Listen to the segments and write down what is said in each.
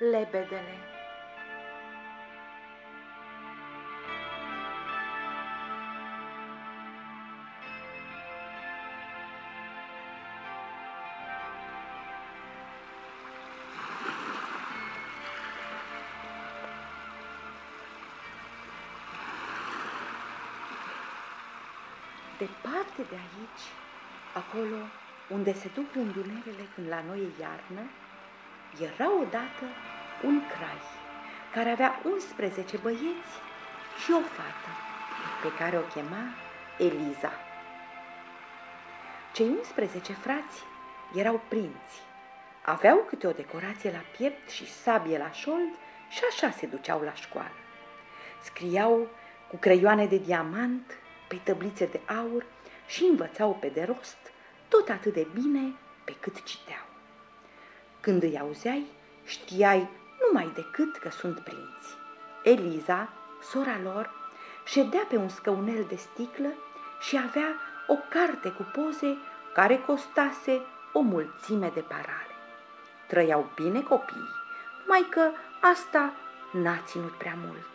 lebedele. Departe de aici, acolo unde se duc rândunerele când la noi e iarnă, era odată un crai care avea 11 băieți și o fată pe care o chema Eliza. Cei 11 frați erau prinți, aveau câte o decorație la piept și sabie la șold și așa se duceau la școală. Scriau cu creioane de diamant pe tăblițe de aur și învățau pe de rost tot atât de bine pe cât citeau. Când îi auzeai, știai numai decât că sunt prinți. Eliza, sora lor, ședea pe un scăunel de sticlă și avea o carte cu poze care costase o mulțime de parale. Trăiau bine copiii, numai că asta n-a ținut prea mult.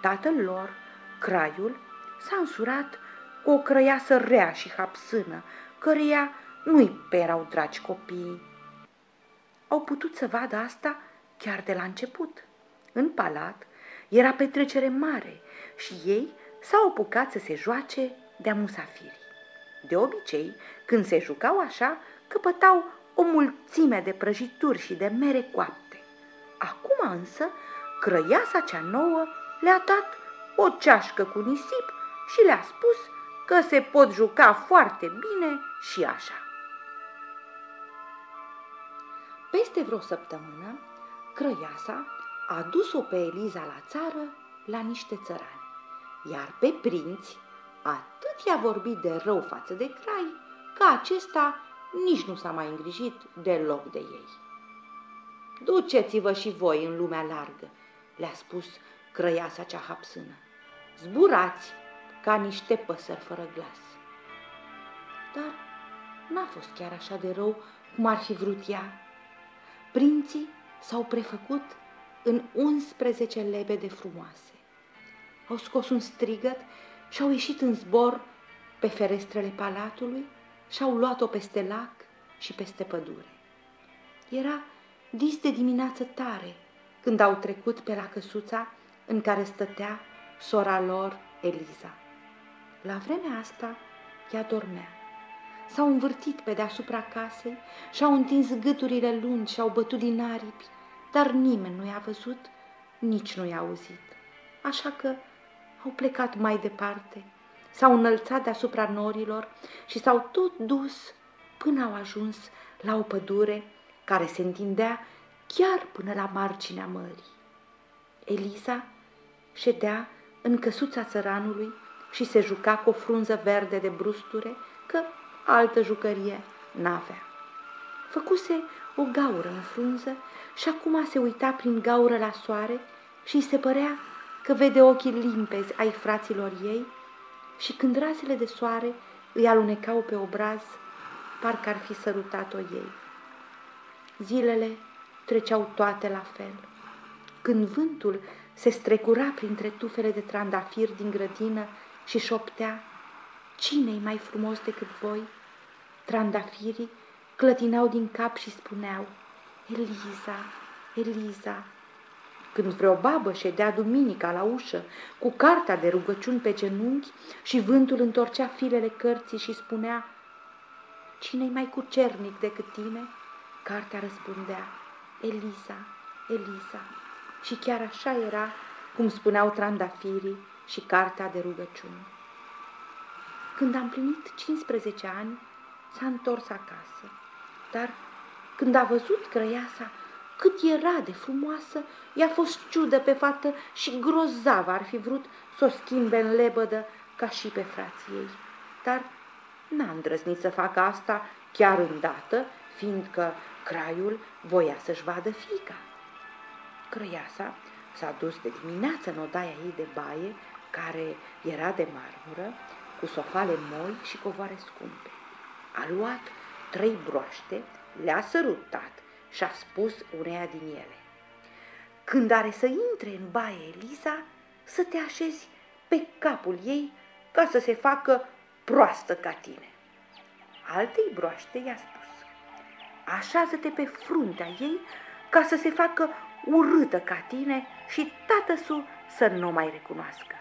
Tatăl lor, craiul, s-a însurat cu o crăiasă rea și hapsână, căreia nu-i erau dragi copiii. Au putut să vadă asta chiar de la început. În palat era petrecere mare și ei s-au apucat să se joace de-a musafiri. De obicei, când se jucau așa, căpătau o mulțime de prăjituri și de mere coapte. Acum însă, crăiasa cea nouă le-a dat o ceașcă cu nisip și le-a spus că se pot juca foarte bine și așa. Peste vreo săptămână, Crăiasa a dus-o pe Eliza la țară la niște țărani, iar pe prinți atât i-a vorbit de rău față de Crai, că acesta nici nu s-a mai îngrijit deloc de ei. Duceți-vă și voi în lumea largă, le-a spus crăiasa cea hapsână. Zburați ca niște păsări fără glas. Dar n-a fost chiar așa de rău cum ar fi vrut ea. Prinții s-au prefăcut în 11 lebede frumoase. Au scos un strigăt și au ieșit în zbor pe ferestrele palatului și au luat-o peste lac și peste pădure. Era dis de dimineață tare când au trecut pe la căsuța în care stătea sora lor, Eliza. La vremea asta, ea dormea. S-au învârtit pe deasupra casei și-au întins gâturile lungi și-au bătut din aripi, dar nimeni nu i-a văzut, nici nu i-a auzit. Așa că au plecat mai departe, s-au înălțat deasupra norilor și s-au tot dus până au ajuns la o pădure care se întindea chiar până la marginea mării. Eliza ședea în căsuța țăranului și se juca cu o frunză verde de brusture, că altă jucărie n-avea. Făcuse o gaură în frunză și acum se uita prin gaură la soare și îi se părea că vede ochii limpezi ai fraților ei și când razele de soare îi alunecau pe obraz, parcă ar fi sărutat-o ei. Zilele treceau toate la fel. Când vântul se strecura printre tufele de trandafir din grădină și șoptea, Cine-i mai frumos decât voi? Trandafirii clătinau din cap și spuneau, Eliza, Eliza. Când vreo babă ședea duminica la ușă, cu cartea de rugăciuni pe genunchi și vântul întorcea filele cărții și spunea, Cine-i mai cucernic decât tine? Cartea răspundea, Eliza, Eliza. Și chiar așa era, cum spuneau trandafirii și cartea de rugăciuni. Când am plinit 15 ani, s-a întors acasă, dar când a văzut crăiasa cât era de frumoasă, i-a fost ciudă pe fată și grozav ar fi vrut să o schimbe în lebădă ca și pe frații ei. Dar n-a îndrăznit să facă asta chiar îndată, fiindcă craiul voia să-și vadă fica. Crăiasa s-a dus de dimineață în odaia ei de baie, care era de marmură, cu sofale moi și covoare scumpe. A luat trei broaște, le-a sărutat și a spus uneia din ele. când are să intre în baie Eliza, să te așezi pe capul ei ca să se facă proastă ca tine. Altei broaște i-a spus, așează-te pe fruntea ei ca să se facă urâtă ca tine și tatăsul să nu mai recunoască.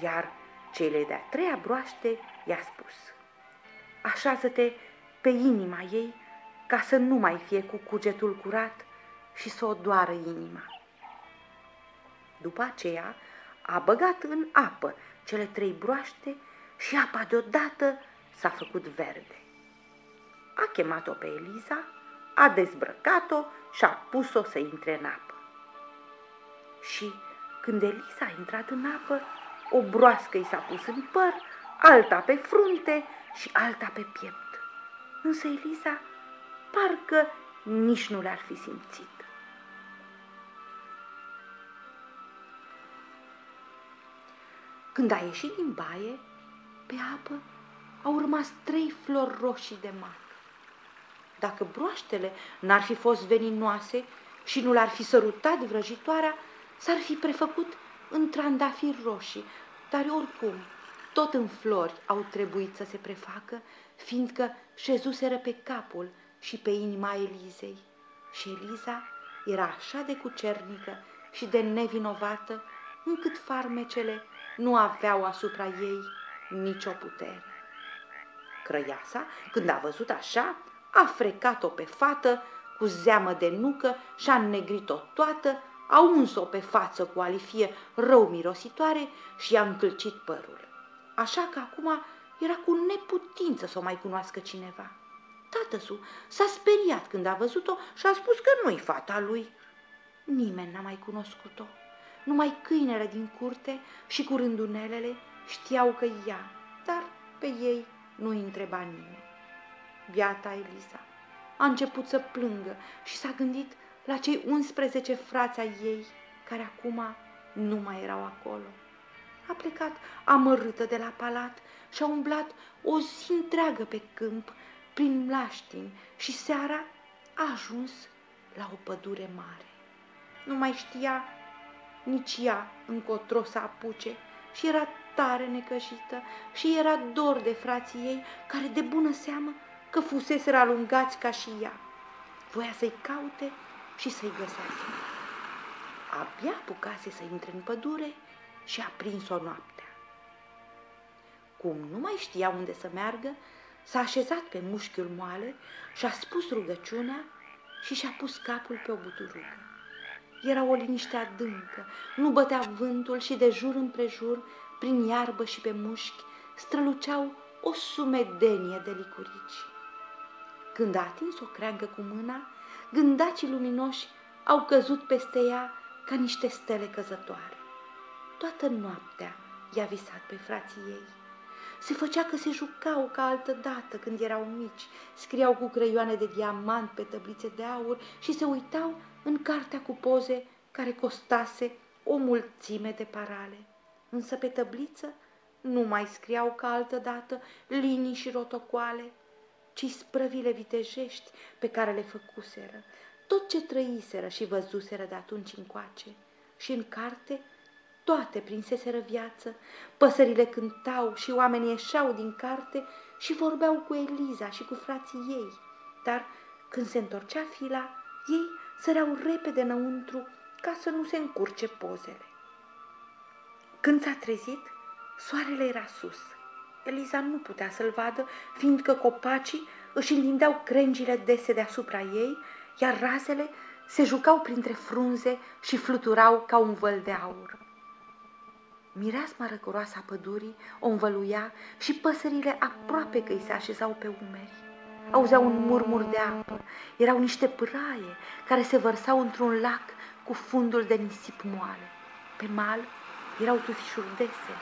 Iar cele de-a treia broaște i-a spus, așează-te pe inima ei ca să nu mai fie cu cugetul curat și să o doară inima. După aceea a băgat în apă cele trei broaște și apa deodată s-a făcut verde. A chemat-o pe Eliza, a dezbrăcat-o și a pus-o să intre în apă. Și când Eliza a intrat în apă, o broască i s-a pus în păr, alta pe frunte și alta pe piept. Însă Eliza parcă nici nu le-ar fi simțit. Când a ieșit din baie, pe apă au rămas trei flori roșii de mar. Dacă broaștele n-ar fi fost veninoase și nu l-ar fi sărutat vrăjitoarea, s-ar fi prefăcut în trandafiri roșii, dar oricum, tot în flori au trebuit să se prefacă, fiindcă șezuseră pe capul și pe inima Elizei. Și Eliza era așa de cucernică și de nevinovată, încât farmecele nu aveau asupra ei nicio putere. Crăiasa, când a văzut așa, a frecat-o pe fată cu zeamă de nucă și a înnegrit-o toată, a uns-o pe față cu alifie rău mirositoare și i-a încălcit părul. Așa că acum era cu neputință să o mai cunoască cineva. Tatăsu s-a speriat când a văzut-o și a spus că nu-i fata lui. Nimeni n-a mai cunoscut-o. Numai câinele din curte și cu rândunelele știau că ea, dar pe ei nu îi întreba nimeni. Biata Eliza a început să plângă și s-a gândit la cei 11 frați ai ei, care acum nu mai erau acolo. A plecat amărâtă de la palat și a umblat o zi întreagă pe câmp, prin mlaștini și seara a ajuns la o pădure mare. Nu mai știa nici ea încotro să apuce și era tare necăjită și era dor de frații ei, care de bună seamă că fusese alungați ca și ea. Voia să-i caute și să-i găsească. Abia pucase să intre în pădure și a prins-o noaptea. Cum nu mai știa unde să meargă, s-a așezat pe mușchiul moale și a spus rugăciunea și și-a pus capul pe o buturugă. Era o liniște adâncă, nu bătea vântul și de jur împrejur, prin iarbă și pe mușchi, străluceau o sumedenie de licurici. Când a atins o creangă cu mâna, gândacii luminoși au căzut peste ea ca niște stele căzătoare. Toată noaptea i-a visat pe frații ei. Se făcea că se jucau ca altă dată când erau mici, scriau cu creioane de diamant pe tăblițe de aur și se uitau în cartea cu poze care costase o mulțime de parale. Însă pe tăbliță nu mai scriau ca altă dată linii și rotocoale, ci sprăvile vitejești pe care le făcuseră, tot ce trăiseră și văzuseră de atunci încoace. Și în carte toate prinseseră viață, păsările cântau și oamenii ieșeau din carte și vorbeau cu Eliza și cu frații ei. Dar când se întorcea fila, ei săreau repede înăuntru ca să nu se încurce pozele. Când s-a trezit, soarele era sus. Eliza nu putea să-l vadă, fiindcă copacii își înlindeau crengile dese deasupra ei, iar razele se jucau printre frunze și fluturau ca un văl de aur. Mireasma răcoroasă a pădurii o învăluia și păsările aproape că îi se așezau pe umeri. Auzeau un murmur de apă, erau niște pâraie care se vărsau într-un lac cu fundul de nisip moale. Pe mal erau tufișuri dese,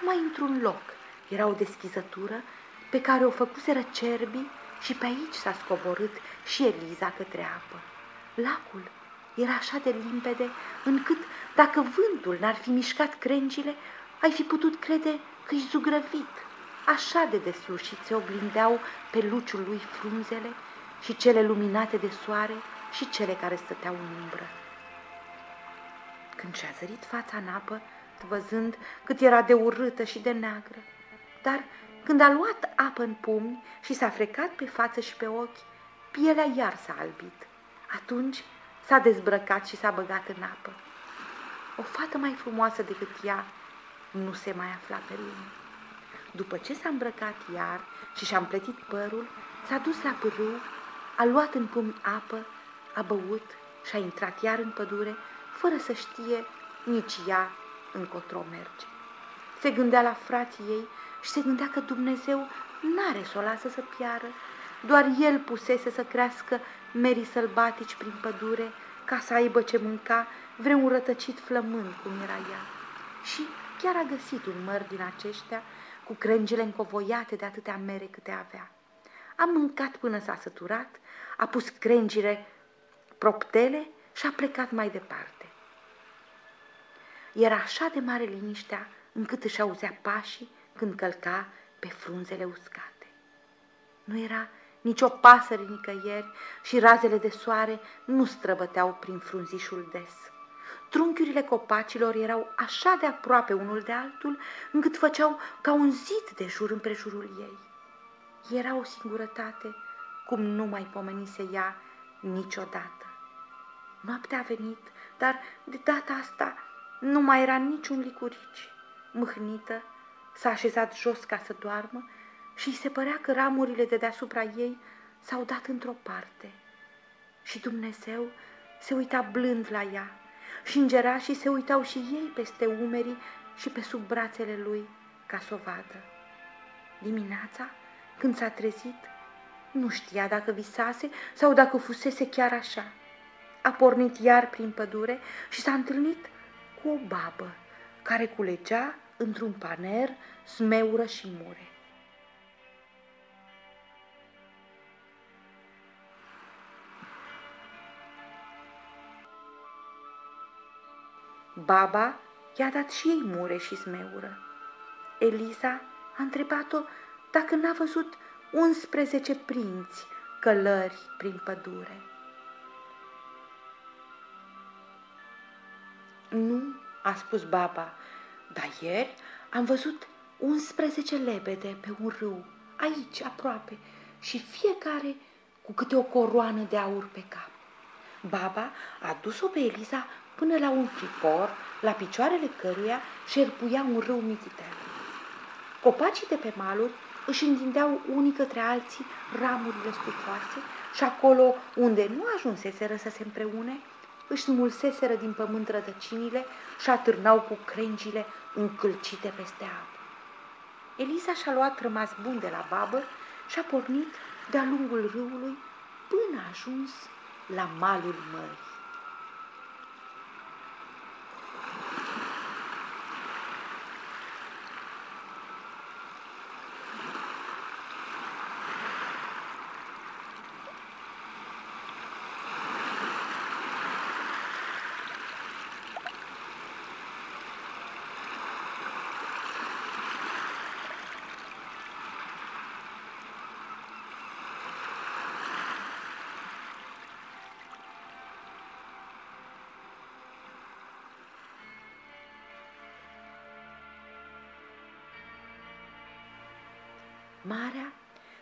numai într-un loc era o deschizătură pe care o făcuseră cerbii și pe aici s-a scoborât și Eliza către apă. Lacul era așa de limpede încât, dacă vântul n-ar fi mișcat crengile, ai fi putut crede că-i zugrăvit. Așa de deslușit se oglindeau pe luciul lui frunzele și cele luminate de soare și cele care stăteau în umbră. Când și-a zărit fața în apă, văzând cât era de urâtă și de neagră, dar când a luat apă în pumni și s-a frecat pe față și pe ochi, pielea iar s-a albit. Atunci s-a dezbrăcat și s-a băgat în apă. O fată mai frumoasă decât ea nu se mai afla pe lume. După ce s-a îmbrăcat iar și și-a împletit părul, s-a dus la pârâu, a luat în pumni apă, a băut și a intrat iar în pădure, fără să știe nici ea încotro merge. Se gândea la frații ei și se gândea că Dumnezeu n-are să o lasă să piară, doar El pusese să crească merii sălbatici prin pădure, ca să aibă ce mânca, vreun rătăcit flămând cum era ea. Și chiar a găsit un măr din aceștia, cu crengile încovoiate de atâtea mere câte avea. A mâncat până s-a săturat, a pus crengile proptele și a plecat mai departe. Era așa de mare liniștea încât își auzea pașii când călca pe frunzele uscate. Nu era nicio pasăre nicăieri și razele de soare nu străbăteau prin frunzișul des. Trunchiurile copacilor erau așa de aproape unul de altul, încât făceau ca un zid de jur împrejurul ei. Era o singurătate, cum nu mai pomenise ea niciodată. Noaptea a venit, dar de data asta nu mai era niciun licurici. Mâhnită, s-a așezat jos ca să doarmă și îi se părea că ramurile de deasupra ei s-au dat într-o parte. Și Dumnezeu se uita blând la ea și și se uitau și ei peste umerii și pe sub brațele lui ca să o vadă. Dimineața, când s-a trezit, nu știa dacă visase sau dacă fusese chiar așa. A pornit iar prin pădure și s-a întâlnit cu o babă care culegea într-un paner smeură și mure. Baba i-a dat și ei mure și smeură. Eliza a întrebat-o dacă n-a văzut 11 prinți călări prin pădure. Nu, a spus baba, dar ieri am văzut 11 lebede pe un râu, aici, aproape, și fiecare cu câte o coroană de aur pe cap. Baba a dus-o pe Eliza până la un fripor, la picioarele căruia șerpuia un râu mititel. Copacii de pe maluri își întindeau unii către alții ramurile stufoase și acolo unde nu ajunseseră să se împreune, își smulseseră din pământ rădăcinile și atârnau cu crengile încălcite peste apă. Eliza și-a luat rămas bun de la babă și a pornit de-a lungul râului până a ajuns la malul mării. Marea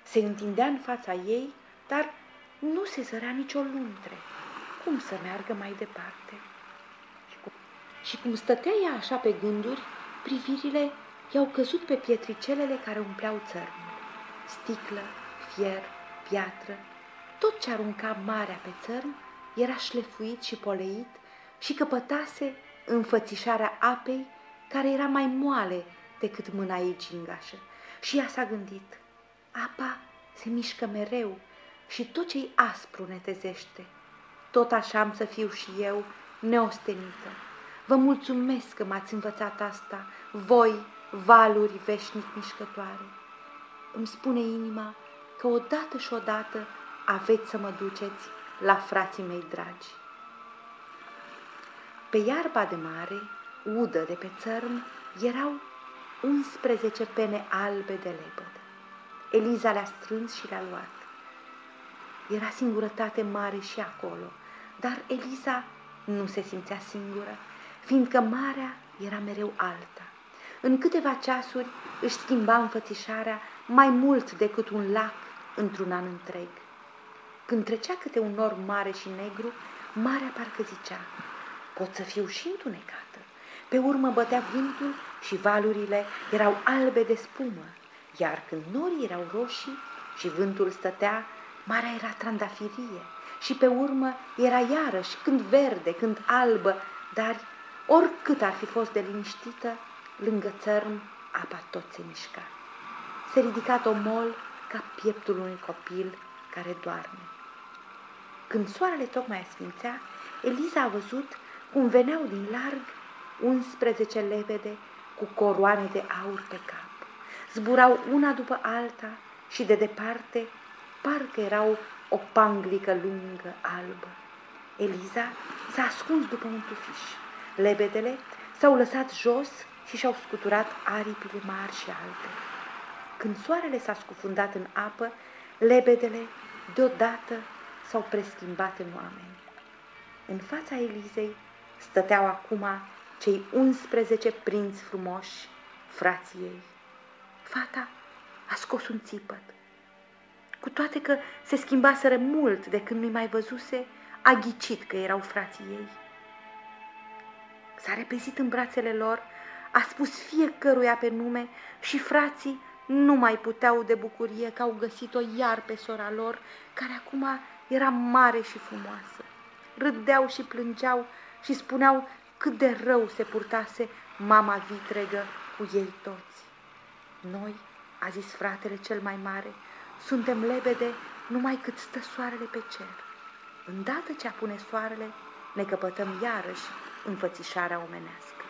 se întindea în fața ei, dar nu se zărea nicio luntre. Cum să meargă mai departe? Și cum, și cum stătea ea așa pe gânduri, privirile i-au căzut pe pietricelele care umpleau țărmul. Sticlă, fier, piatră, tot ce arunca marea pe țărm era șlefuit și poleit și căpătase înfățișarea apei care era mai moale decât mâna ei gingașă. Și ea s-a gândit, apa se mișcă mereu și tot ce-i aspru ne tezește. Tot așa am să fiu și eu, neostenită. Vă mulțumesc că m-ați învățat asta, voi, valuri veșnic mișcătoare. Îmi spune inima că odată și odată aveți să mă duceți la frații mei dragi. Pe iarba de mare, udă de pe țărm, erau 11 pene albe de lepădă. Eliza le-a strâns și le-a luat. Era singurătate mare și acolo, dar Eliza nu se simțea singură, fiindcă marea era mereu alta. În câteva ceasuri își schimba înfățișarea mai mult decât un lac într-un an întreg. Când trecea câte un nor mare și negru, marea parcă zicea, pot să fiu și întunecată. Pe urmă bătea vântul și valurile erau albe de spumă, iar când norii erau roșii și vântul stătea, marea era trandafirie și pe urmă era iarăși când verde, când albă, dar oricât ar fi fost de liniștită, lângă țărm apa tot se mișca. Se ridica omol ca pieptul unui copil care doarme. Când soarele tocmai asfințea, Eliza a văzut cum veneau din larg 11 lebede cu coroane de aur pe cap. Zburau una după alta și de departe parcă erau o panglică lungă albă. Eliza s-a ascuns după un tufiș. Lebedele s-au lăsat jos și și-au scuturat aripile mari și alte. Când soarele s-a scufundat în apă, lebedele deodată s-au preschimbat în oameni. În fața Elizei stăteau acum cei 11 prinți frumoși, frații ei. Fata a scos un țipăt. Cu toate că se schimbaseră mult de când nu-i mai văzuse, a ghicit că erau frații ei. S-a repezit în brațele lor, a spus fiecăruia pe nume și frații nu mai puteau de bucurie că au găsit-o iar pe sora lor, care acum era mare și frumoasă. Râdeau și plângeau și spuneau cât de rău se purtase mama vitregă cu ei toți. Noi, a zis fratele cel mai mare, suntem lebede numai cât stă soarele pe cer. Îndată ce apune soarele, ne căpătăm iarăși înfățișarea omenească.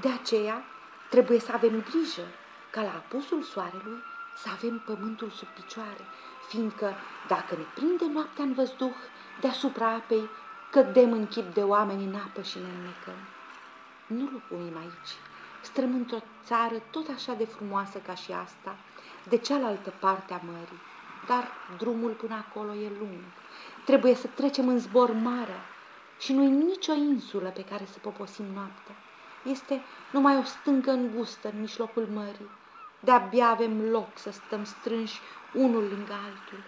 De aceea trebuie să avem grijă ca la apusul soarelui să avem pământul sub picioare, fiindcă dacă ne prinde noaptea în văzduh deasupra apei, cădem în chip de oameni în apă și ne înnecăm. Nu locuim aici, străm într-o țară tot așa de frumoasă ca și asta, de cealaltă parte a mării, dar drumul până acolo e lung. Trebuie să trecem în zbor marea și nu-i nicio insulă pe care să poposim noaptea. Este numai o stâncă îngustă în mijlocul mării. De-abia avem loc să stăm strânși unul lângă altul.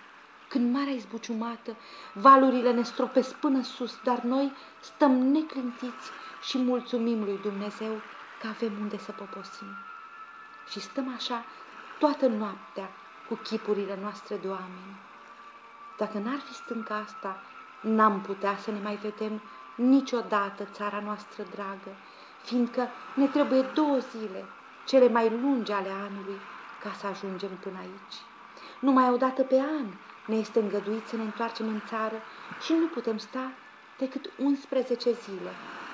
Când marea e zbuciumată, valurile ne stropesc până sus, dar noi stăm neclintiți și mulțumim lui Dumnezeu că avem unde să poposim. Și stăm așa toată noaptea cu chipurile noastre de oameni. Dacă n-ar fi stânca asta, n-am putea să ne mai vedem niciodată țara noastră dragă, fiindcă ne trebuie două zile, cele mai lungi ale anului, ca să ajungem până aici. Numai o dată pe an ne este îngăduit să ne întoarcem în țară și nu putem sta decât 11 zile,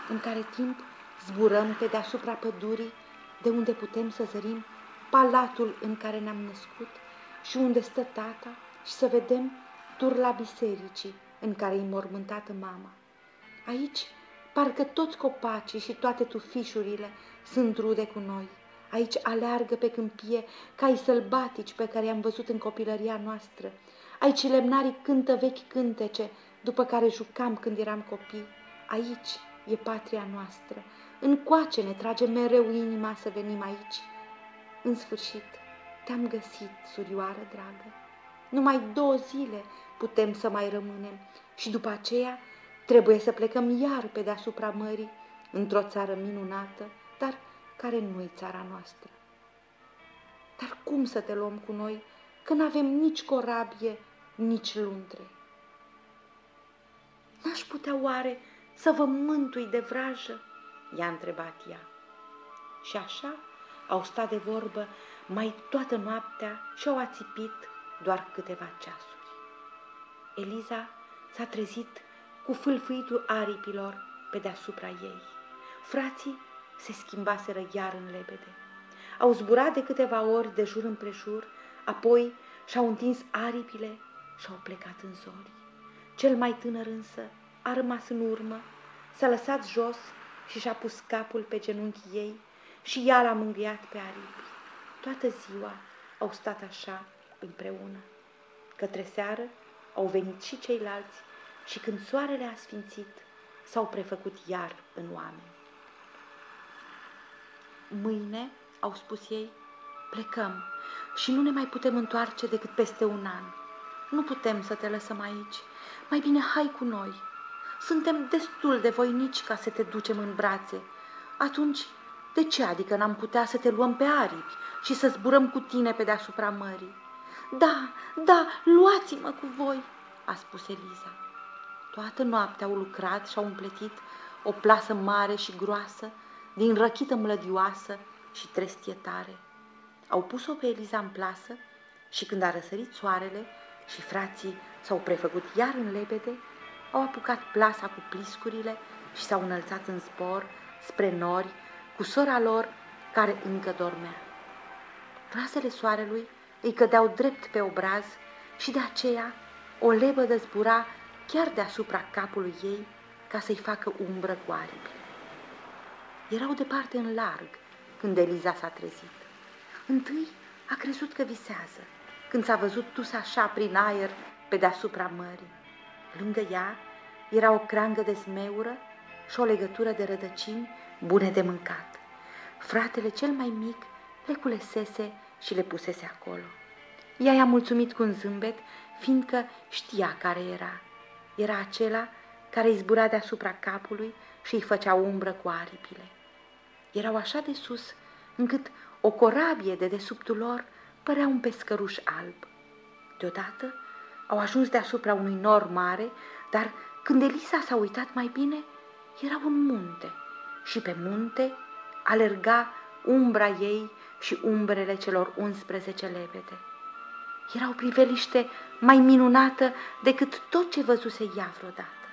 în care timp zburăm pe deasupra pădurii, de unde putem să zărim palatul în care ne-am născut și unde stă tata și să vedem turla bisericii în care e mormântată mama. Aici Parcă toți copacii și toate tufișurile sunt rude cu noi. Aici aleargă pe câmpie cai sălbatici pe care i-am văzut în copilăria noastră. Aici lemnarii cântă vechi cântece, după care jucam când eram copii. Aici e patria noastră. Încoace ne trage mereu inima să venim aici. În sfârșit, te-am găsit, surioară dragă. Numai două zile putem să mai rămânem și după aceea Trebuie să plecăm iar pe deasupra mării, într-o țară minunată, dar care nu-i țara noastră. Dar cum să te luăm cu noi, că n-avem nici corabie, nici luntre? N-aș putea oare să vă mântui de vrajă? I-a întrebat ea. Și așa au stat de vorbă mai toată noaptea și au ațipit doar câteva ceasuri. Eliza s-a trezit cu fâlfâitul aripilor pe deasupra ei. Frații se schimbaseră iar în lebede. Au zburat de câteva ori de jur împrejur, apoi și-au întins aripile și au plecat în zori. Cel mai tânăr însă a rămas în urmă, s-a lăsat jos și și-a pus capul pe genunchii ei și ea l-a mângâiat pe aripi. Toată ziua au stat așa împreună. Către seară au venit și ceilalți și când soarele a sfințit, s-au prefăcut iar în oameni. Mâine, au spus ei, plecăm și nu ne mai putem întoarce decât peste un an. Nu putem să te lăsăm aici. Mai bine hai cu noi. Suntem destul de voinici ca să te ducem în brațe. Atunci, de ce adică n-am putea să te luăm pe aripi și să zburăm cu tine pe deasupra mării? Da, da, luați-mă cu voi, a spus Eliza. Toată noaptea au lucrat și au împletit o plasă mare și groasă, din răchită mlădioasă și trestietare. Au pus-o pe Eliza în plasă și când a răsărit soarele și frații s-au prefăcut iar în lebede, au apucat plasa cu pliscurile și s-au înălțat în zbor spre nori cu sora lor care încă dormea. Razele soarelui îi cădeau drept pe obraz și de aceea o lebădă zbura chiar deasupra capului ei ca să-i facă umbră cu aripi. Erau departe în larg când Eliza s-a trezit. Întâi a crezut că visează, când s-a văzut tus așa prin aer pe deasupra mării. Lângă ea era o crangă de smeură și o legătură de rădăcini bune de mâncat. Fratele cel mai mic le culesese și le pusese acolo. Ea i-a mulțumit cu un zâmbet, fiindcă știa care era. Era acela care îi zbura deasupra capului și îi făcea umbră cu aripile. Erau așa de sus, încât o corabie de desubtul lor părea un pescăruș alb. Deodată au ajuns deasupra unui nor mare, dar când Elisa s-a uitat mai bine, era un munte și pe munte alerga umbra ei și umbrele celor 11 lebede. Era o priveliște mai minunată decât tot ce văzuse ea vreodată.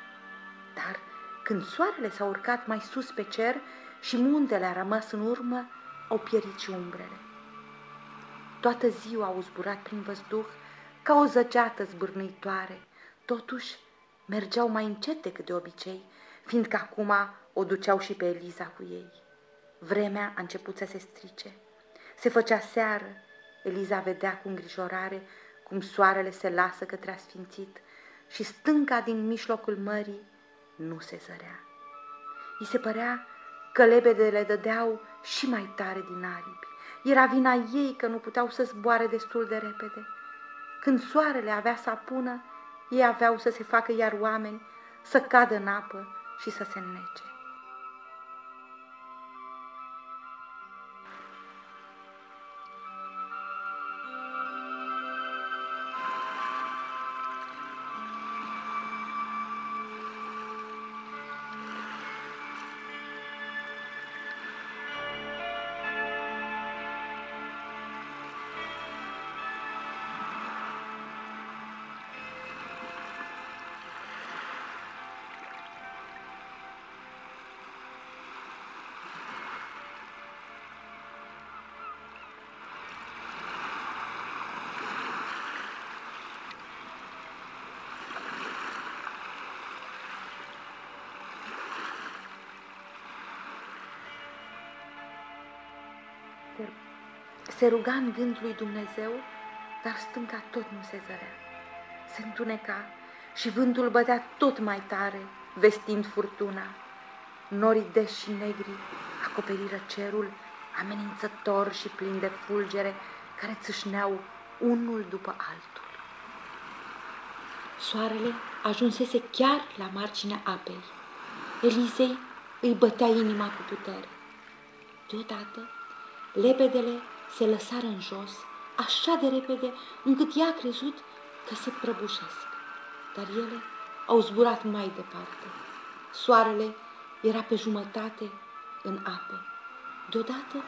Dar când soarele s-a urcat mai sus pe cer și muntele a rămas în urmă, au pierit și umbrele. Toată ziua au zburat prin văzduh ca o zăgeată zbârnăitoare, totuși mergeau mai încet decât de obicei, fiindcă acum o duceau și pe Eliza cu ei. Vremea a început să se strice. Se făcea seară. Eliza vedea cu îngrijorare cum soarele se lasă către asfințit și stânca din mijlocul mării nu se zărea. I se părea că lebedele dădeau și mai tare din aripi. Era vina ei că nu puteau să zboare destul de repede. Când soarele avea să apună, ei aveau să se facă iar oameni, să cadă în apă și să se înnece. Se ruga în gândul lui Dumnezeu, dar stânca tot nu se zărea. Se întuneca și vântul bătea tot mai tare, vestind furtuna. Norii deși și negri acoperiră cerul, amenințător și plin de fulgere, care țâșneau unul după altul. Soarele ajunsese chiar la marginea apei. Elisei îi bătea inima cu putere. Deodată, lepedele se lăsară în jos așa de repede încât ea a crezut că se prăbușesc. Dar ele au zburat mai departe. Soarele era pe jumătate în apă. Deodată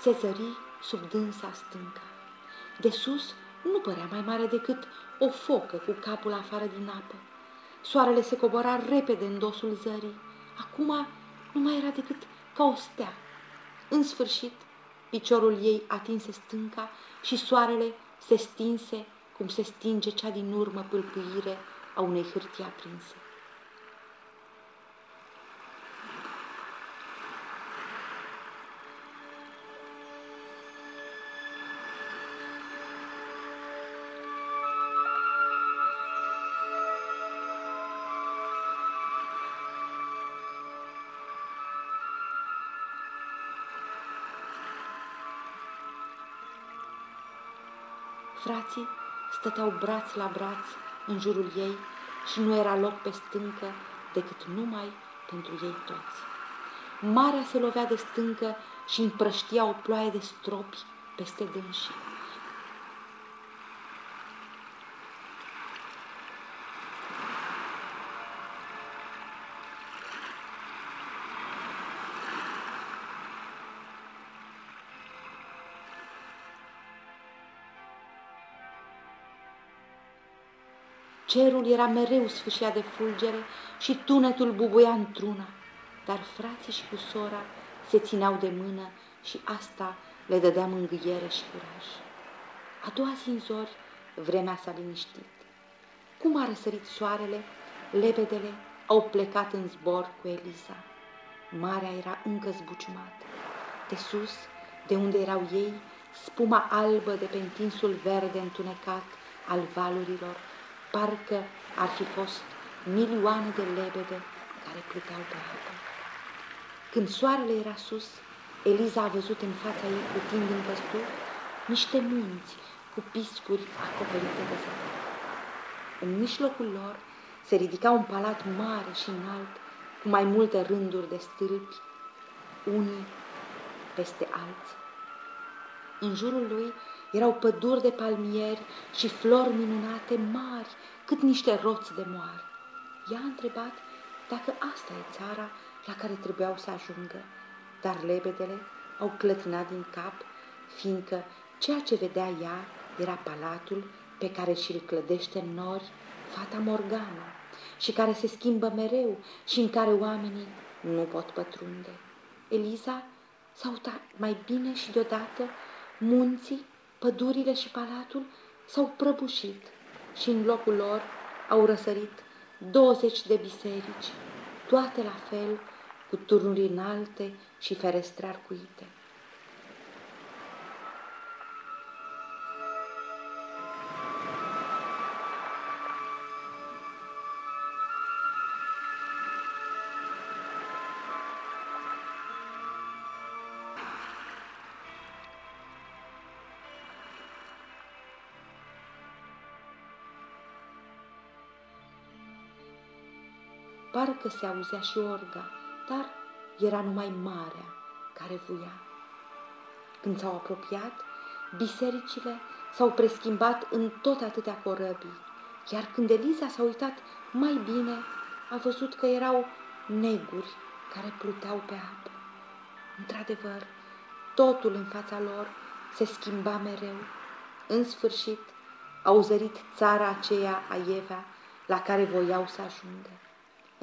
se zări sub dânsa stânca. De sus nu părea mai mare decât o focă cu capul afară din apă. Soarele se cobora repede în dosul zării. Acum nu mai era decât ca o stea. În sfârșit, Piciorul ei atinse stânca și soarele se stinse cum se stinge cea din urmă pâlpâire a unei hârtii aprinse. Frații stăteau braț la braț în jurul ei și nu era loc pe stâncă decât numai pentru ei toți. Marea se lovea de stâncă și împrăștia o ploaie de stropi peste dânsii. Cerul era mereu sfâșia de fulgere și tunetul bubuia într-una, dar frații și cu sora se țineau de mână și asta le dădea mângâiere și curaj. A doua zi în zori, vremea s-a liniștit. Cum a răsărit soarele, lebedele au plecat în zbor cu Eliza. Marea era încă zbuciumată. De sus, de unde erau ei, spuma albă de pe întinsul verde întunecat al valurilor, parcă ar fi fost milioane de lebede care pluteau pe apă. Când soarele era sus, Eliza a văzut în fața ei plutind în văzduh niște munți cu piscuri acoperite de zăpadă. În mijlocul lor se ridica un palat mare și înalt, cu mai multe rânduri de stâlpi, unii peste alții. În jurul lui erau păduri de palmieri și flori minunate mari, cât niște roți de moare. Ea a întrebat dacă asta e țara la care trebuiau să ajungă, dar lebedele au clătinat din cap, fiindcă ceea ce vedea ea era palatul pe care și-l clădește în nori fata Morgana și care se schimbă mereu și în care oamenii nu pot pătrunde. Eliza s-a uitat mai bine și deodată munții, pădurile și palatul s-au prăbușit și în locul lor au răsărit 20 de biserici, toate la fel, cu turnuri înalte și ferestre arcuite. Parcă se auzea și orga, dar era numai marea care vuia. Când s-au apropiat, bisericile s-au preschimbat în tot atâtea corăbii, iar când Eliza s-a uitat mai bine, a văzut că erau neguri care pluteau pe apă. Într-adevăr, totul în fața lor se schimba mereu. În sfârșit, au zărit țara aceea a Ievea la care voiau să ajungă.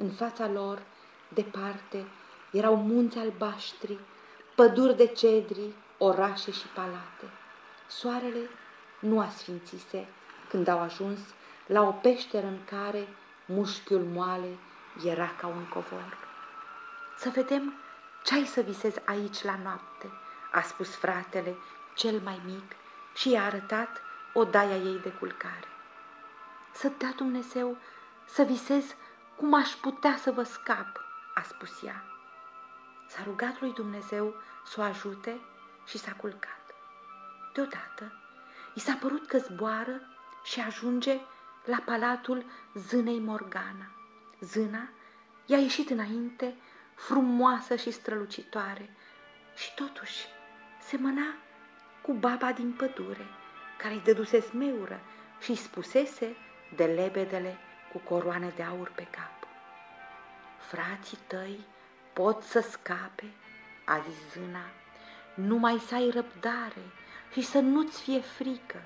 În fața lor, departe, erau munți albaștri, păduri de cedri, orașe și palate. Soarele nu asfințise când au ajuns la o peșteră în care mușchiul moale era ca un covor. Să vedem ce ai să visezi aici la noapte, a spus fratele cel mai mic și i-a arătat o daia ei de culcare. Să dea Dumnezeu să visez cum aș putea să vă scap, a spus ea. S-a rugat lui Dumnezeu să o ajute și s-a culcat. Deodată, i s-a părut că zboară și ajunge la palatul zânei Morgana. Zâna i-a ieșit înainte, frumoasă și strălucitoare, și totuși semăna cu baba din pădure, care îi dăduse smeură și îi spusese de lebedele cu coroane de aur pe cap. Frații tăi pot să scape, a zis zâna, numai să ai răbdare și să nu-ți fie frică.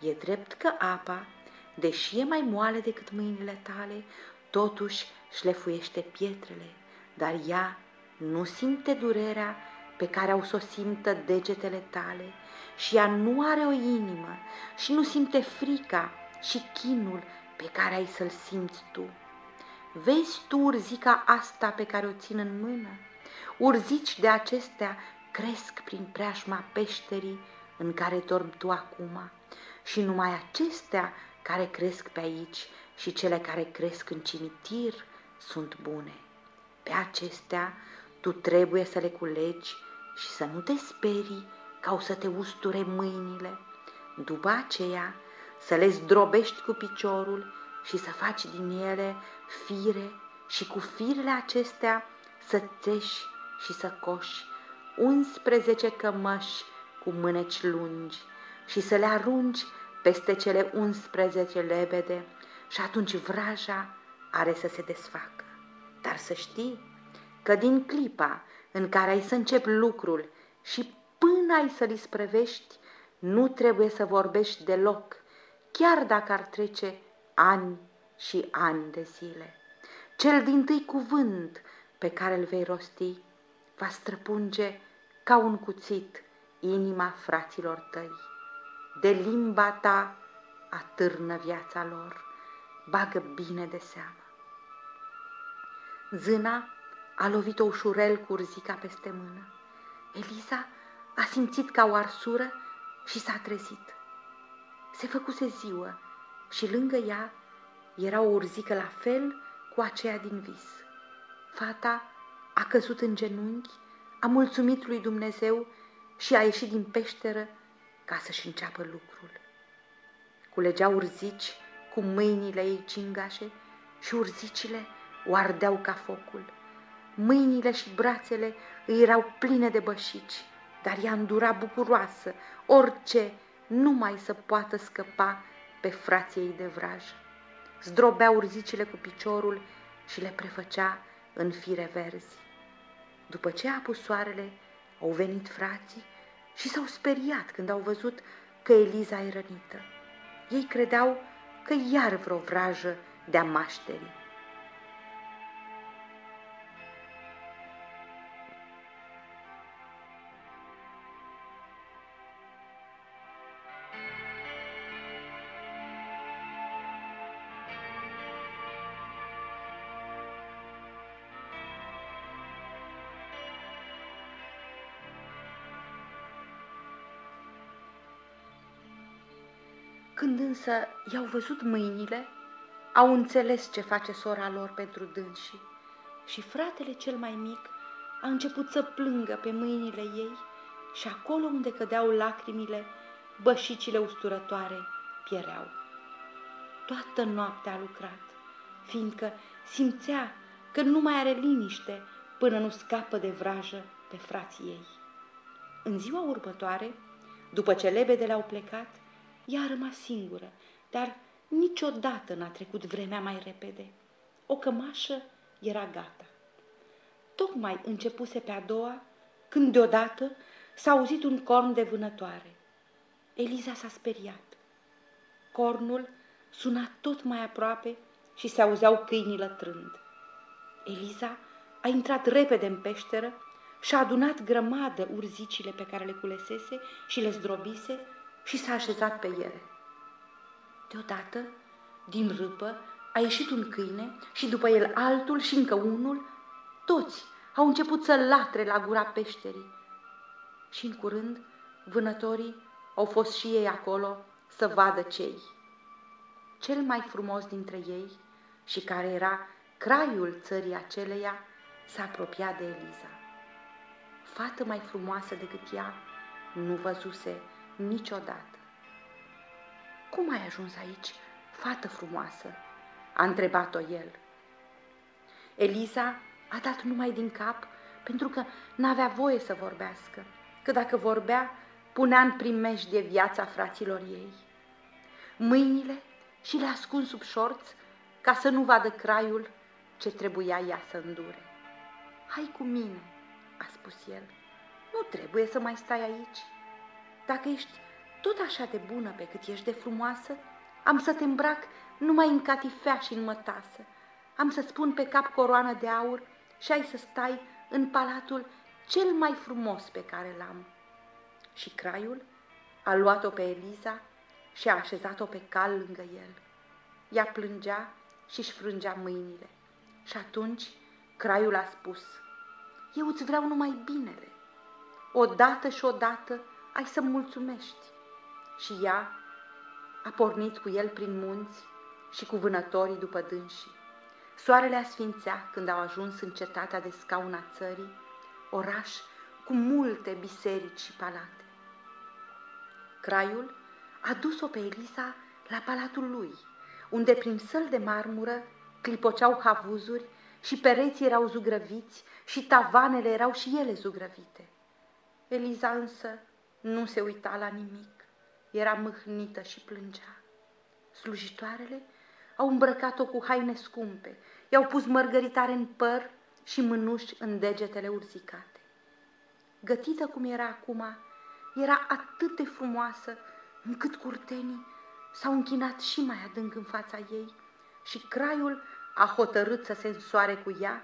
E drept că apa, deși e mai moale decât mâinile tale, totuși șlefuiește pietrele, dar ea nu simte durerea pe care au să o simtă degetele tale și ea nu are o inimă și nu simte frica și chinul pe care ai să-l simți tu. Vezi tu urzica asta pe care o țin în mână? Urzici de acestea cresc prin preajma peșterii în care dorm tu acum și numai acestea care cresc pe aici și cele care cresc în cimitir sunt bune. Pe acestea tu trebuie să le culegi și să nu te sperii ca o să te usture mâinile. După aceea să le zdrobești cu piciorul și să faci din ele fire și cu firele acestea să țeși și să coși 11 cămăși cu mâneci lungi și să le arunci peste cele 11 lebede și atunci vraja are să se desfacă. Dar să știi că din clipa în care ai să începi lucrul și până ai să-l isprăvești, nu trebuie să vorbești deloc, chiar dacă ar trece ani și ani de zile. Cel din tâi cuvânt pe care îl vei rosti va străpunge ca un cuțit inima fraților tăi. De limba ta atârnă viața lor, bagă bine de seamă. Zâna a lovit-o ușurel cu urzica peste mână. Elisa a simțit ca o arsură și s-a trezit. Se făcuse ziua și lângă ea era o urzică la fel cu aceea din vis. Fata a căzut în genunchi, a mulțumit lui Dumnezeu și a ieșit din peșteră ca să-și înceapă lucrul. Culegea urzici cu mâinile ei cingașe și urzicile o ardeau ca focul. Mâinile și brațele îi erau pline de bășici, dar ea îndura bucuroasă orice numai să poată scăpa pe frații ei de vrajă. Zdrobea urzicile cu piciorul și le prefăcea în fire verzi. După ce a apus soarele, au venit frații și s-au speriat când au văzut că Eliza e rănită. Ei credeau că iar vreo vrajă de-a mașterii. Când însă i-au văzut mâinile, au înțeles ce face sora lor pentru dânsii și fratele cel mai mic a început să plângă pe mâinile ei și acolo unde cădeau lacrimile, bășicile usturătoare piereau. Toată noaptea a lucrat, fiindcă simțea că nu mai are liniște până nu scapă de vrajă pe frații ei. În ziua următoare, după ce lebedele au plecat, ea a rămas singură, dar niciodată n-a trecut vremea mai repede. O cămașă era gata. Tocmai începuse pe a doua, când deodată s-a auzit un corn de vânătoare. Eliza s-a speriat. Cornul suna tot mai aproape și se auzeau câinii lătrând. Eliza a intrat repede în peșteră și a adunat grămadă urzicile pe care le culesese și le zdrobise și s-a așezat pe ele. Deodată, din râpă, a ieșit un câine și după el altul și încă unul, toți au început să latre la gura peșterii. Și în curând, vânătorii au fost și ei acolo să vadă cei. Cel mai frumos dintre ei și care era craiul țării aceleia, s-a apropiat de Eliza. Fată mai frumoasă decât ea nu văzuse niciodată. Cum ai ajuns aici, fată frumoasă?" a întrebat-o el. Eliza a dat numai din cap pentru că n-avea voie să vorbească, că dacă vorbea, punea în primejdie viața fraților ei. Mâinile și le ascund sub șorț ca să nu vadă craiul ce trebuia ea să îndure. Hai cu mine, a spus el, nu trebuie să mai stai aici. Dacă ești tot așa de bună pe cât ești de frumoasă, am să te îmbrac numai în catifea și în mătasă. Am să spun pe cap coroană de aur și ai să stai în palatul cel mai frumos pe care l-am. Și craiul a luat-o pe Eliza și a așezat-o pe cal lângă el. Ea plângea și își frângea mâinile. Și atunci craiul a spus, eu îți vreau numai binele. Odată și odată ai să mulțumești. Și ea a pornit cu el prin munți și cu vânătorii după dânsii. Soarele asfințea când au ajuns în cetatea de scauna țării, oraș cu multe biserici și palate. Craiul a dus-o pe Elisa la palatul lui, unde prin săl de marmură clipoceau havuzuri și pereții erau zugrăviți și tavanele erau și ele zugrăvite. Eliza însă nu se uita la nimic, era mâhnită și plângea. Slujitoarele au îmbrăcat-o cu haine scumpe, i-au pus mărgăritare în păr și mânuși în degetele urzicate. Gătită cum era acum, era atât de frumoasă încât curtenii s-au închinat și mai adânc în fața ei și craiul a hotărât să se însoare cu ea,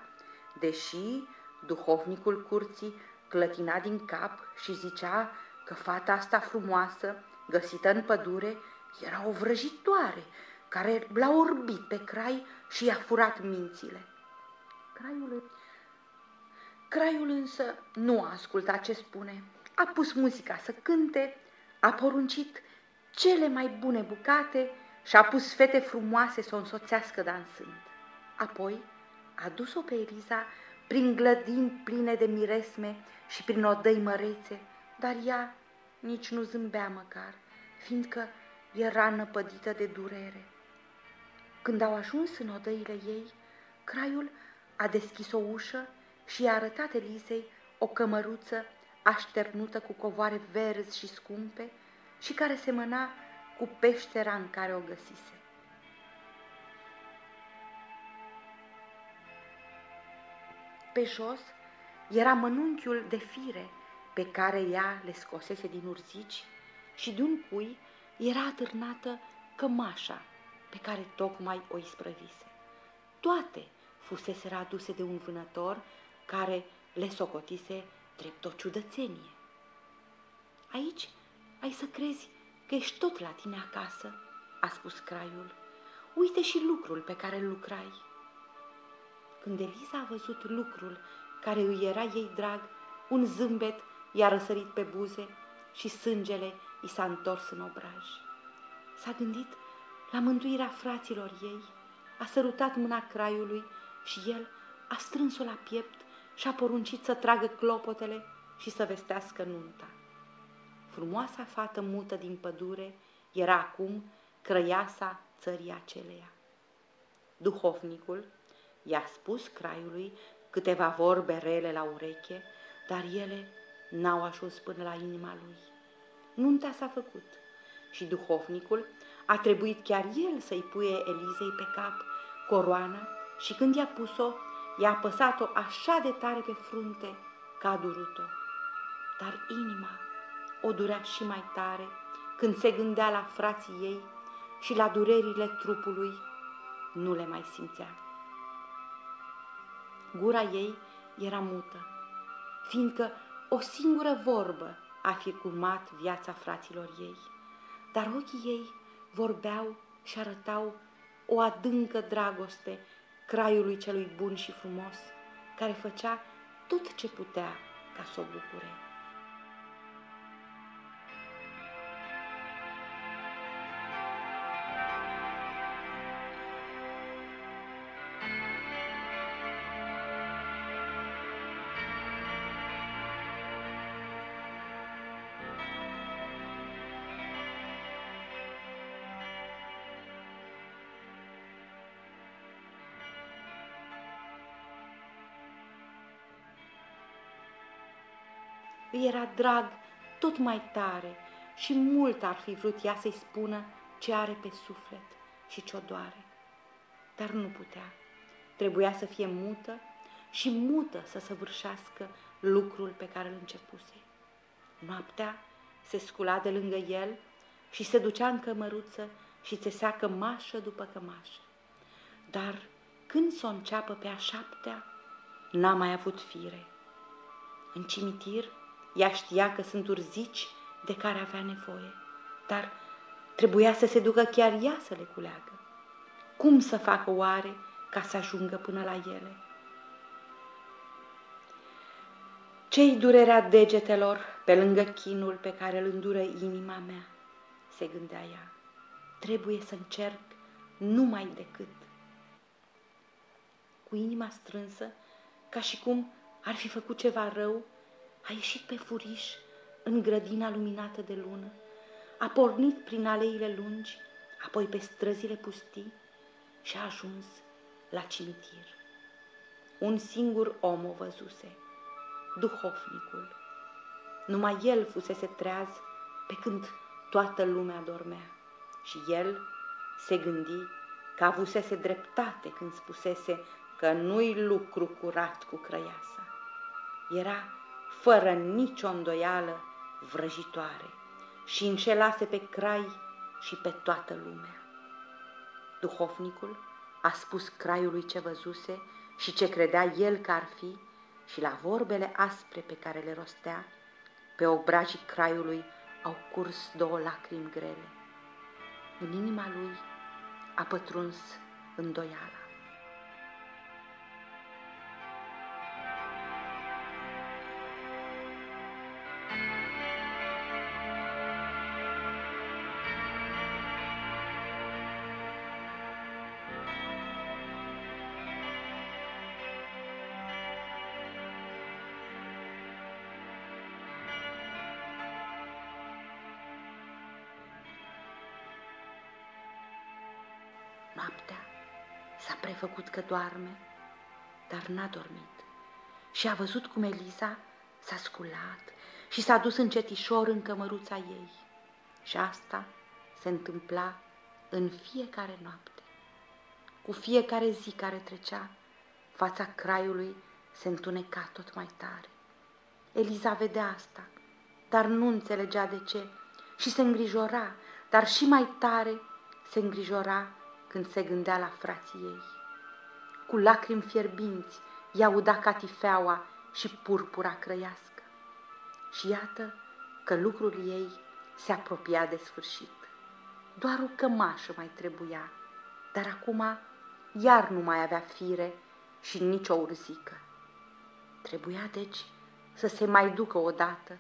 deși duhovnicul curții clătina din cap și zicea că fata asta frumoasă, găsită în pădure, era o vrăjitoare care l-a orbit pe crai și i-a furat mințile. Craiul, craiul însă nu a ascultat ce spune. A pus muzica să cânte, a poruncit cele mai bune bucate și a pus fete frumoase să o însoțească dansând. Apoi a dus-o pe Eliza prin glădini pline de miresme și prin odăi mărețe, dar ea nici nu zâmbea măcar, fiindcă era năpădită de durere. Când au ajuns în odăile ei, craiul a deschis o ușă și i-a arătat Elisei o cămăruță așternută cu covoare verzi și scumpe și care semăna cu peștera în care o găsise. Pe jos era mănunchiul de fire pe care ea le scosese din urzici și de un cui era atârnată cămașa pe care tocmai o isprăvise. Toate fusese aduse de un vânător care le socotise drept o ciudățenie. Aici ai să crezi că ești tot la tine acasă, a spus craiul. Uite și lucrul pe care îl lucrai. Când Eliza a văzut lucrul care îi era ei drag, un zâmbet i-a răsărit pe buze și sângele i s-a întors în obraj. S-a gândit la mântuirea fraților ei, a sărutat mâna craiului și el a strâns-o la piept și a poruncit să tragă clopotele și să vestească nunta. Frumoasa fată mută din pădure era acum crăiasa țării aceleia. Duhovnicul i-a spus craiului câteva vorbe rele la ureche, dar ele n-au ajuns până la inima lui. Nunta s-a făcut și duhovnicul a trebuit chiar el să-i puie Elizei pe cap coroana și când i-a pus-o, i-a apăsat-o așa de tare pe frunte că a durut-o. Dar inima o durea și mai tare când se gândea la frații ei și la durerile trupului, nu le mai simțea. Gura ei era mută, fiindcă o singură vorbă a fi curmat viața fraților ei, dar ochii ei vorbeau și arătau o adâncă dragoste craiului celui bun și frumos, care făcea tot ce putea ca să o bucure. Îi era drag tot mai tare și mult ar fi vrut ea să-i spună ce are pe suflet și ce-o doare. Dar nu putea. Trebuia să fie mută și mută să săvârșească lucrul pe care îl începuse. Noaptea se scula de lângă el și se ducea în cămăruță și țesea cămașă după cămașă. Dar când s-o înceapă pe a șaptea, n-a mai avut fire. În cimitir ea știa că sunt urzici de care avea nevoie, dar trebuia să se ducă chiar ea să le culeagă. Cum să facă oare ca să ajungă până la ele? Ce-i durerea degetelor pe lângă chinul pe care îl îndură inima mea? Se gândea ea. Trebuie să încerc numai decât. Cu inima strânsă, ca și cum ar fi făcut ceva rău, a ieșit pe furiș în grădina luminată de lună, a pornit prin aleile lungi, apoi pe străzile pustii și a ajuns la cimitir. Un singur om o văzuse, duhovnicul. Numai el fusese treaz pe când toată lumea dormea și el se gândi că avusese dreptate când spusese că nu-i lucru curat cu crăiasa. Era fără nicio îndoială vrăjitoare și înșelase pe crai și pe toată lumea. Duhovnicul a spus craiului ce văzuse și ce credea el că ar fi și la vorbele aspre pe care le rostea, pe obrajii craiului au curs două lacrimi grele. În inima lui a pătruns îndoiala. S-a prefăcut că doarme, dar n-a dormit și a văzut cum Eliza s-a sculat și s-a dus încetișor în cămăruța ei. Și asta se întâmpla în fiecare noapte. Cu fiecare zi care trecea, fața craiului se întuneca tot mai tare. Eliza vedea asta, dar nu înțelegea de ce și se îngrijora, dar și mai tare se îngrijora când se gândea la frații ei. Cu lacrimi fierbinți ea uda catifeaua și purpura crăiască. Și iată că lucrul ei se apropia de sfârșit. Doar o cămașă mai trebuia, dar acum iar nu mai avea fire și nicio urzică. Trebuia deci să se mai ducă odată,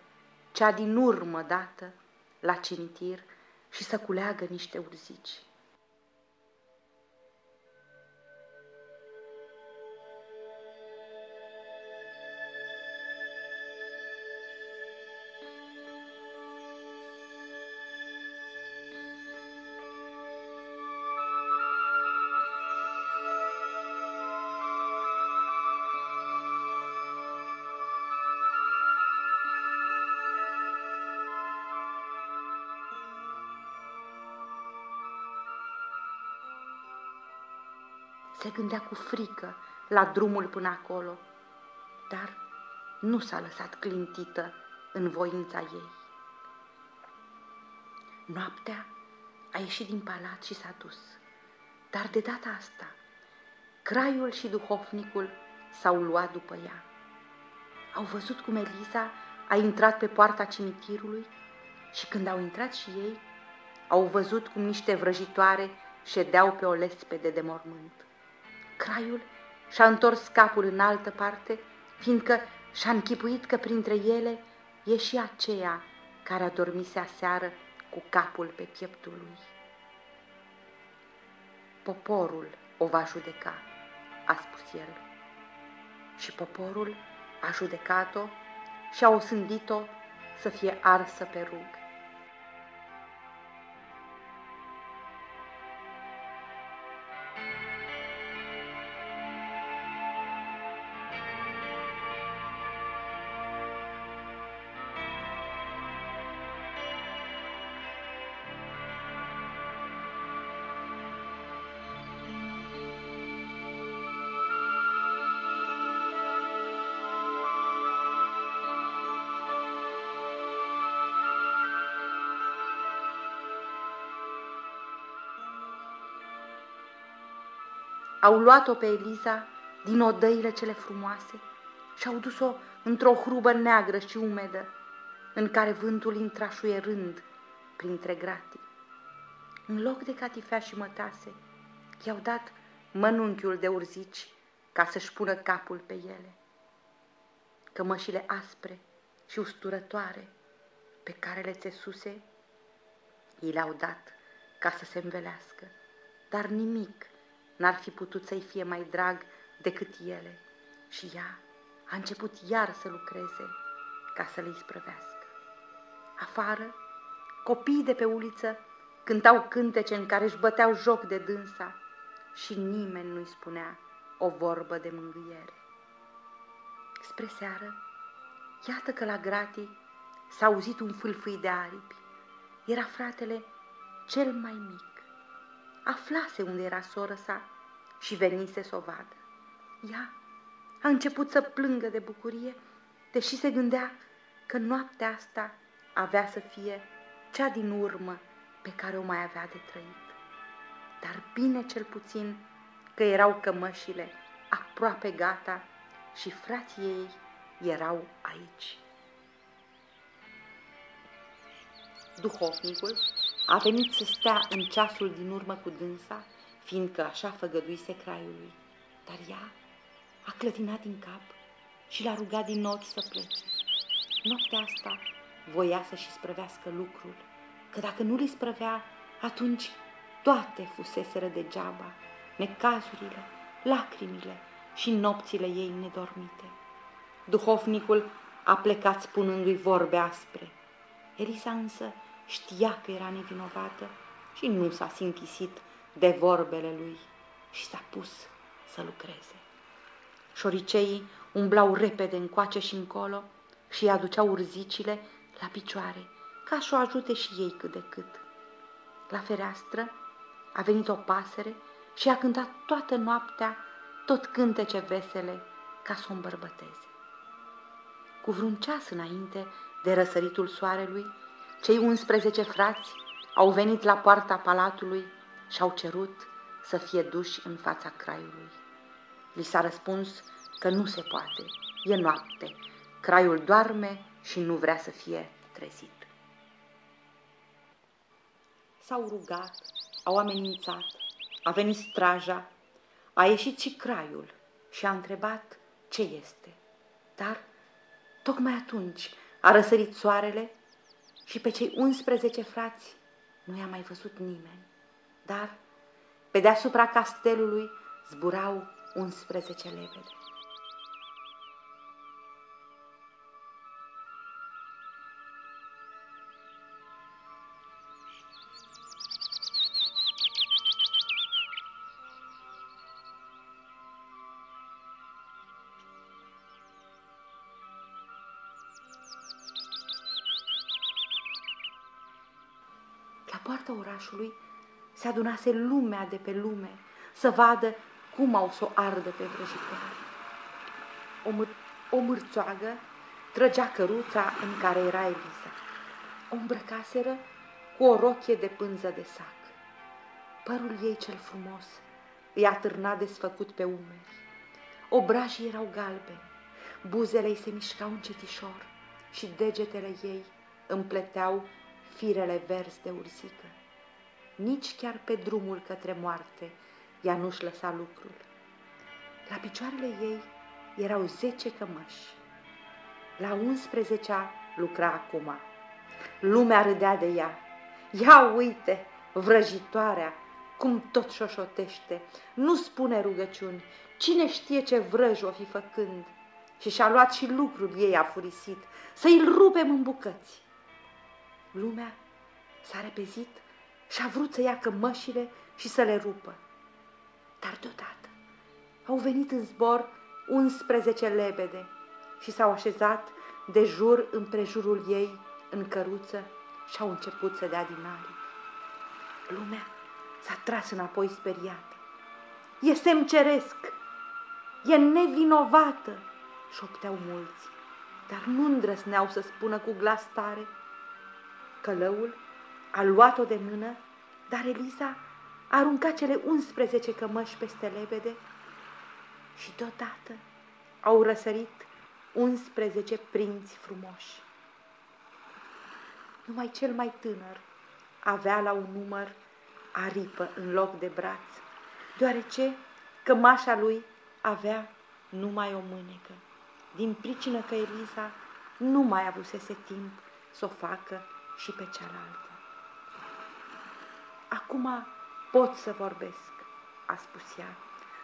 cea din urmă dată, la cimitir și să culeagă niște urzici. Gândea cu frică la drumul până acolo, dar nu s-a lăsat clintită în voința ei. Noaptea a ieșit din palat și s-a dus, dar de data asta craiul și duhovnicul s-au luat după ea. Au văzut cum Eliza a intrat pe poarta cimitirului și când au intrat și ei, au văzut cum niște vrăjitoare ședeau pe o lespede de mormânt. Craiul și-a întors capul în altă parte, fiindcă și-a închipuit că printre ele e și aceea care a dormise aseară cu capul pe pieptul lui. Poporul o va judeca, a spus el. Și poporul a judecat-o și a osândit-o să fie arsă pe rug. Au luat-o pe Eliza din odăile cele frumoase și au dus-o într-o hrubă neagră și umedă, în care vântul intra șuierând printre gratii. În loc de catifea și mătase, i-au dat mănunchiul de urzici ca să-și pună capul pe ele. Cămășile aspre și usturătoare pe care le țesuse, i le-au dat ca să se învelească, dar nimic n-ar fi putut să-i fie mai drag decât ele și ea a început iar să lucreze ca să le isprăvească. Afară, Copiii de pe uliță cântau cântece în care își băteau joc de dânsa și nimeni nu-i spunea o vorbă de mângâiere. Spre seară, iată că la gratii s-a auzit un fâlfâi de aripi. Era fratele cel mai mic. Aflase unde era soră sa și venise să o vadă. Ea a început să plângă de bucurie, deși se gândea că noaptea asta avea să fie cea din urmă pe care o mai avea de trăit. Dar bine cel puțin că erau cămășile aproape gata și frații ei erau aici. Duhovnicul a venit să stea în ceasul din urmă cu dânsa, fiindcă așa făgăduise craiului. Dar ea a clătinat din cap și l-a rugat din ochi să plece. Noaptea asta voia să-și sprăvească lucrul, că dacă nu l sprăvea, atunci toate fuseseră degeaba, necazurile, lacrimile și nopțile ei nedormite. Duhovnicul a plecat spunându-i vorbe aspre. Elisa însă știa că era nevinovată și nu s-a simpisit de vorbele lui și s-a pus să lucreze. Șoriceii umblau repede încoace și încolo și îi aduceau urzicile la picioare, ca să o ajute și ei cât de cât. La fereastră a venit o pasăre și a cântat toată noaptea tot cântece vesele ca să o îmbărbăteze. Cu vreun ceas înainte de răsăritul soarelui, cei 11 frați au venit la poarta palatului și au cerut să fie duși în fața craiului. Li s-a răspuns că nu se poate, e noapte, craiul doarme și nu vrea să fie trezit. S-au rugat, au amenințat, a venit straja, a ieșit și craiul și a întrebat ce este. Dar tocmai atunci a răsărit soarele și pe cei 11 frați nu i-a mai văzut nimeni. Dar pe deasupra castelului zburau 11 lebede. Orașului se adunase lumea de pe lume să vadă cum au să o ardă pe vrăjitoare. O, mâr- o mârțoagă trăgea căruța în care era Elisa. O îmbrăcaseră cu o rochie de pânză de sac. Părul ei cel frumos îi atârna desfăcut pe umeri. Obrajii erau galbeni, buzele ei se mișcau încetișor și degetele ei împleteau firele verzi de urzică. Nici chiar pe drumul către moarte ea nu-și lăsa lucrul. La picioarele ei erau zece cămăși. La unsprezecea lucra acum. Lumea râdea de ea. Ia uite, vrăjitoarea, cum tot șoșotește, nu spune rugăciuni, cine știe ce vrăj o fi făcând. Și și-a luat și lucrul ei afurisit, să-i rupem în bucăți. Lumea s-a repezit și a vrut să ia cămășile și să le rupă. Dar deodată au venit în zbor 11 lebede și s-au așezat de jur împrejurul ei în căruță și au început să dea din aripi. Lumea s-a tras înapoi speriată. E semn ceresc, e nevinovată, șopteau mulți, dar nu îndrăsneau să spună cu glas tare – Călăul a luat-o de mână, dar Eliza a aruncat cele 11 cămăși peste lebede și deodată au răsărit 11 prinți frumoși. Numai cel mai tânăr avea la un număr aripă în loc de braț, deoarece cămașa lui avea numai o mânecă, din pricină că Eliza nu mai avusese timp să o facă și pe cealaltă. Acum pot să vorbesc, a spus ea.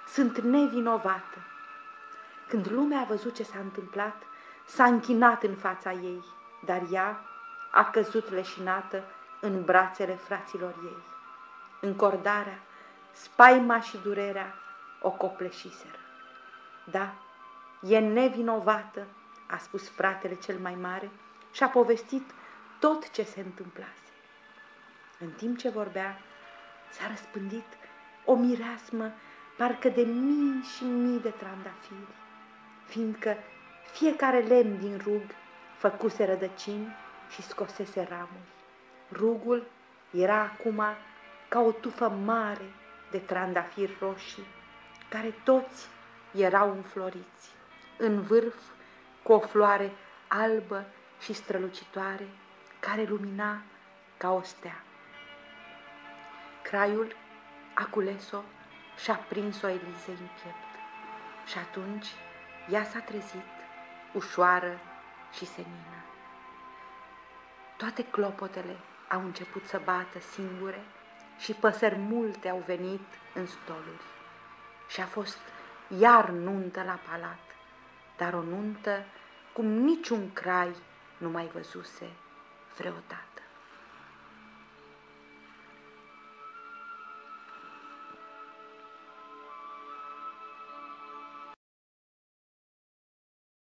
Sunt nevinovată. Când lumea a văzut ce s-a întâmplat, s-a închinat în fața ei, dar ea a căzut leșinată în brațele fraților ei. Încordarea, spaima și durerea o copleșiseră. Da, e nevinovată, a spus fratele cel mai mare și a povestit tot ce se întâmplase. În timp ce vorbea, s-a răspândit o mireasmă parcă de mii și mii de trandafiri, fiindcă fiecare lemn din rug făcuse rădăcini și scosese ramuri. Rugul era acum ca o tufă mare de trandafiri roșii, care toți erau înfloriți, în vârf cu o floare albă și strălucitoare, care lumina ca o stea. Craiul a cules-o și a prins-o Elizei în piept. Și atunci ea s-a trezit, ușoară și senină. Toate clopotele au început să bată singure și păsări multe au venit în stoluri. Și a fost iar nuntă la palat, dar o nuntă cum niciun crai nu mai văzuse vreodată.